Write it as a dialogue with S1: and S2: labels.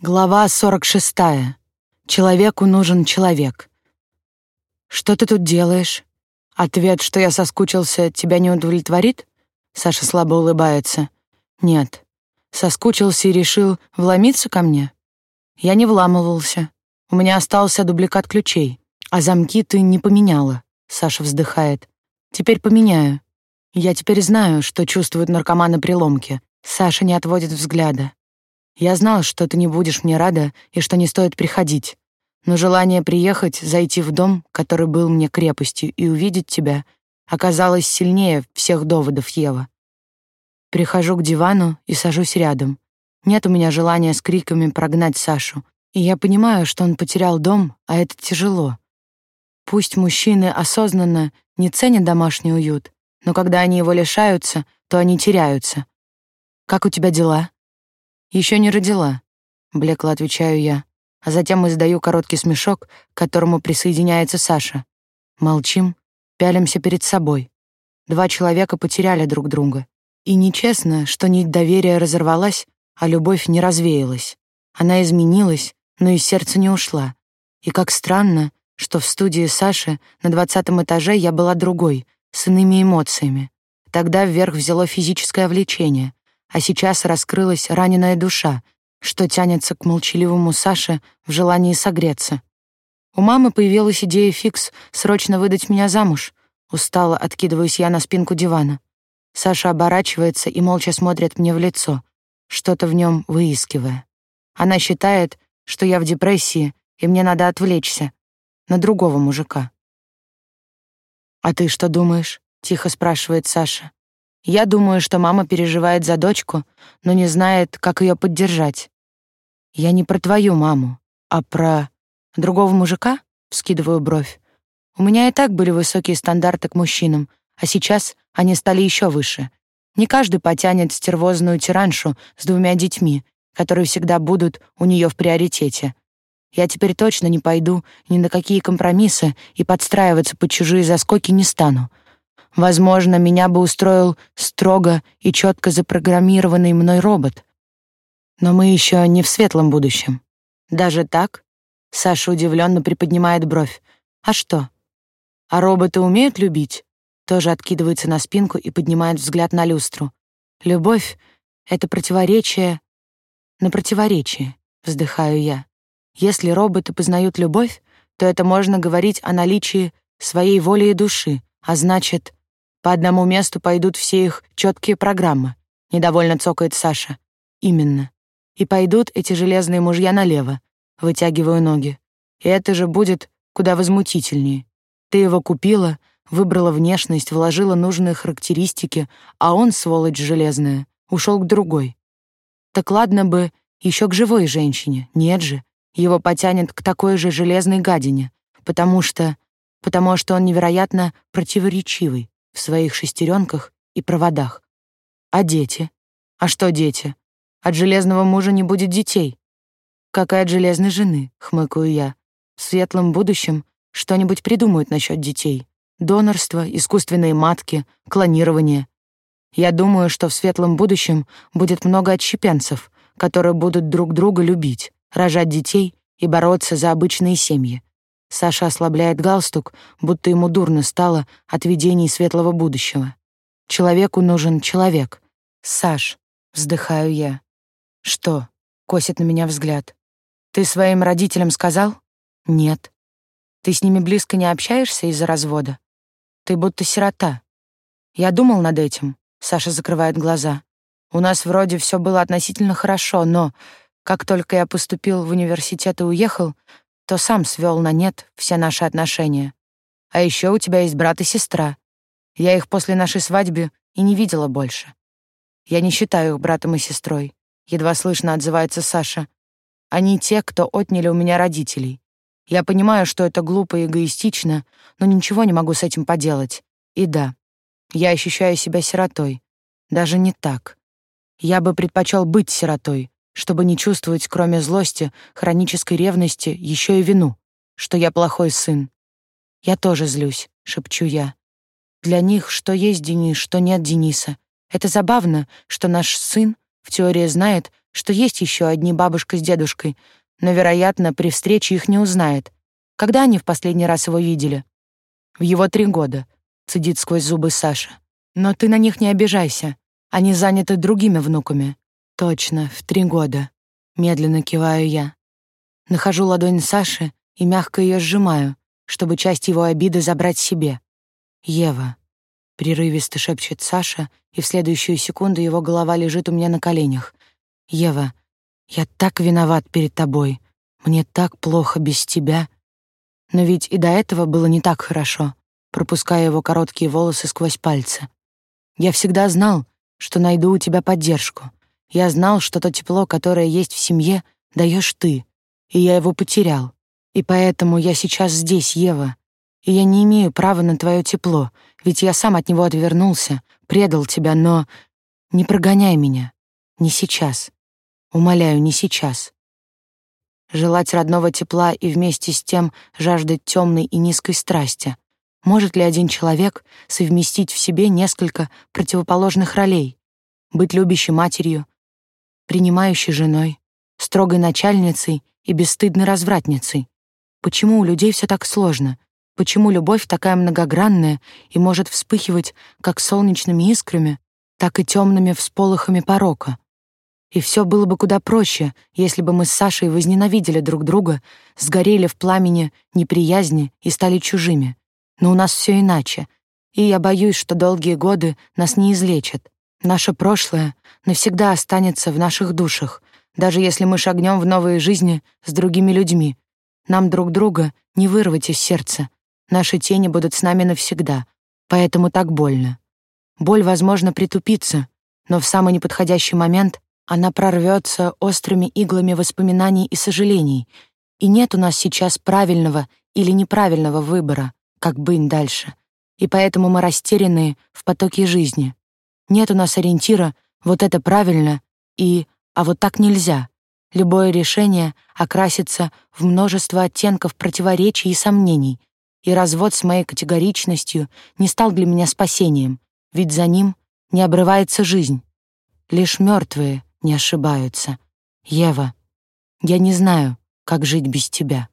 S1: Глава 46. Человеку нужен человек. Что ты тут делаешь? Ответ, что я соскучился, тебя не удовлетворит? Саша слабо улыбается. Нет. Соскучился и решил вломиться ко мне? Я не вламывался. У меня остался дубликат ключей, а замки ты не поменяла. Саша вздыхает. Теперь поменяю. Я теперь знаю, что чувствуют наркоманы при ломке. Саша не отводит взгляда. Я знал, что ты не будешь мне рада и что не стоит приходить. Но желание приехать, зайти в дом, который был мне крепостью, и увидеть тебя, оказалось сильнее всех доводов Ева. Прихожу к дивану и сажусь рядом. Нет у меня желания с криками прогнать Сашу, и я понимаю, что он потерял дом, а это тяжело. Пусть мужчины осознанно не ценят домашний уют, но когда они его лишаются, то они теряются. Как у тебя дела? Еще не родила, блекло отвечаю я, а затем издаю короткий смешок, к которому присоединяется Саша. Молчим, пялимся перед собой. Два человека потеряли друг друга. И нечестно, что нить доверия разорвалась, а любовь не развеялась. Она изменилась, но из сердца не ушла. И как странно, что в студии Саши на двадцатом этаже я была другой, с иными эмоциями. Тогда вверх взяло физическое влечение, а сейчас раскрылась раненая душа, что тянется к молчаливому Саше в желании согреться. У мамы появилась идея фикс срочно выдать меня замуж. Устало откидываюсь я на спинку дивана. Саша оборачивается и молча смотрит мне в лицо, что-то в нем выискивая. Она считает, что я в депрессии, и мне надо отвлечься на другого мужика. «А ты что думаешь?» — тихо спрашивает Саша. Я думаю, что мама переживает за дочку, но не знает, как ее поддержать. Я не про твою маму, а про другого мужика, вскидываю бровь. У меня и так были высокие стандарты к мужчинам, а сейчас они стали еще выше. Не каждый потянет стервозную тираншу с двумя детьми, которые всегда будут у нее в приоритете. Я теперь точно не пойду ни на какие компромиссы и подстраиваться под чужие заскоки не стану. Возможно, меня бы устроил строго и четко запрограммированный мной робот. Но мы еще не в светлом будущем. Даже так? Саша удивленно приподнимает бровь. А что? А роботы умеют любить? Тоже откидывается на спинку и поднимает взгляд на люстру. Любовь — это противоречие на противоречие, вздыхаю я. Если роботы познают любовь, то это можно говорить о наличии своей воли и души, а значит, по одному месту пойдут все их четкие программы. Недовольно цокает Саша. Именно. И пойдут эти железные мужья налево. Вытягиваю ноги. И это же будет куда возмутительнее. Ты его купила, выбрала внешность, вложила нужные характеристики, а он, сволочь железная, ушел к другой. Так ладно бы еще к живой женщине. Нет же. Его потянет к такой же железной гадине, потому что потому что он невероятно противоречивый, в своих шестеренках и проводах. А дети? А что дети? От железного мужа не будет детей. Как и от железной жены, хмыкаю я. В светлом будущем что-нибудь придумают насчет детей. Донорство, искусственные матки, клонирование. Я думаю, что в светлом будущем будет много отщепенцев, которые будут друг друга любить, рожать детей и бороться за обычные семьи. Саша ослабляет галстук, будто ему дурно стало от видений светлого будущего. Человеку нужен человек. Саш, вздыхаю я. Что? Косит на меня взгляд. Ты своим родителям сказал? Нет. Ты с ними близко не общаешься из-за развода? Ты будто сирота. Я думал над этим. Саша закрывает глаза. У нас вроде все было относительно хорошо, но как только я поступил в университет и уехал, то сам свел на нет все наши отношения. А еще у тебя есть брат и сестра. Я их после нашей свадьбы и не видела больше. Я не считаю их братом и сестрой. Едва слышно отзывается Саша. Они те, кто отняли у меня родителей. Я понимаю, что это глупо и эгоистично, но ничего не могу с этим поделать. И да, я ощущаю себя сиротой. Даже не так. Я бы предпочел быть сиротой, чтобы не чувствовать, кроме злости, хронической ревности, еще и вину, что я плохой сын. Я тоже злюсь, шепчу я. Для них что есть Денис, что нет Дениса. Это забавно, что наш сын в теории знает, что есть еще одни бабушка с дедушкой, но, вероятно, при встрече их не узнает. Когда они в последний раз его видели? В его три года, цедит сквозь зубы Саша. Но ты на них не обижайся. Они заняты другими внуками. Точно, в три года. Медленно киваю я. Нахожу ладонь Саши и мягко ее сжимаю, чтобы часть его обиды забрать себе. «Ева», — прерывисто шепчет Саша, и в следующую секунду его голова лежит у меня на коленях. «Ева, я так виноват перед тобой. Мне так плохо без тебя. Но ведь и до этого было не так хорошо», пропуская его короткие волосы сквозь пальцы. «Я всегда знал, что найду у тебя поддержку. Я знал, что то тепло, которое есть в семье, даешь ты, и я его потерял. И поэтому я сейчас здесь, Ева. И я не имею права на твое тепло, ведь я сам от него отвернулся, предал тебя, но не прогоняй меня. Не сейчас. Умоляю, не сейчас. Желать родного тепла и вместе с тем жаждать темной и низкой страсти. Может ли один человек совместить в себе несколько противоположных ролей? Быть любящей матерью, принимающей женой, строгой начальницей и бесстыдной развратницей. Почему у людей все так сложно? Почему любовь такая многогранная и может вспыхивать как солнечными искрами, так и темными всполохами порока? И все было бы куда проще, если бы мы с Сашей возненавидели друг друга, сгорели в пламени неприязни и стали чужими. Но у нас все иначе, и я боюсь, что долгие годы нас не излечат. Наше прошлое навсегда останется в наших душах, даже если мы шагнем в новые жизни с другими людьми. Нам друг друга не вырвать из сердца. Наши тени будут с нами навсегда, поэтому так больно. Боль, возможно, притупится, но в самый неподходящий момент она прорвется острыми иглами воспоминаний и сожалений, и нет у нас сейчас правильного или неправильного выбора, как быть дальше. И поэтому мы растерянные в потоке жизни. Нет у нас ориентира «вот это правильно» и а вот так нельзя. Любое решение окрасится в множество оттенков противоречий и сомнений, и развод с моей категоричностью не стал для меня спасением, ведь за ним не обрывается жизнь. Лишь мертвые не ошибаются. Ева, я не знаю, как жить без тебя.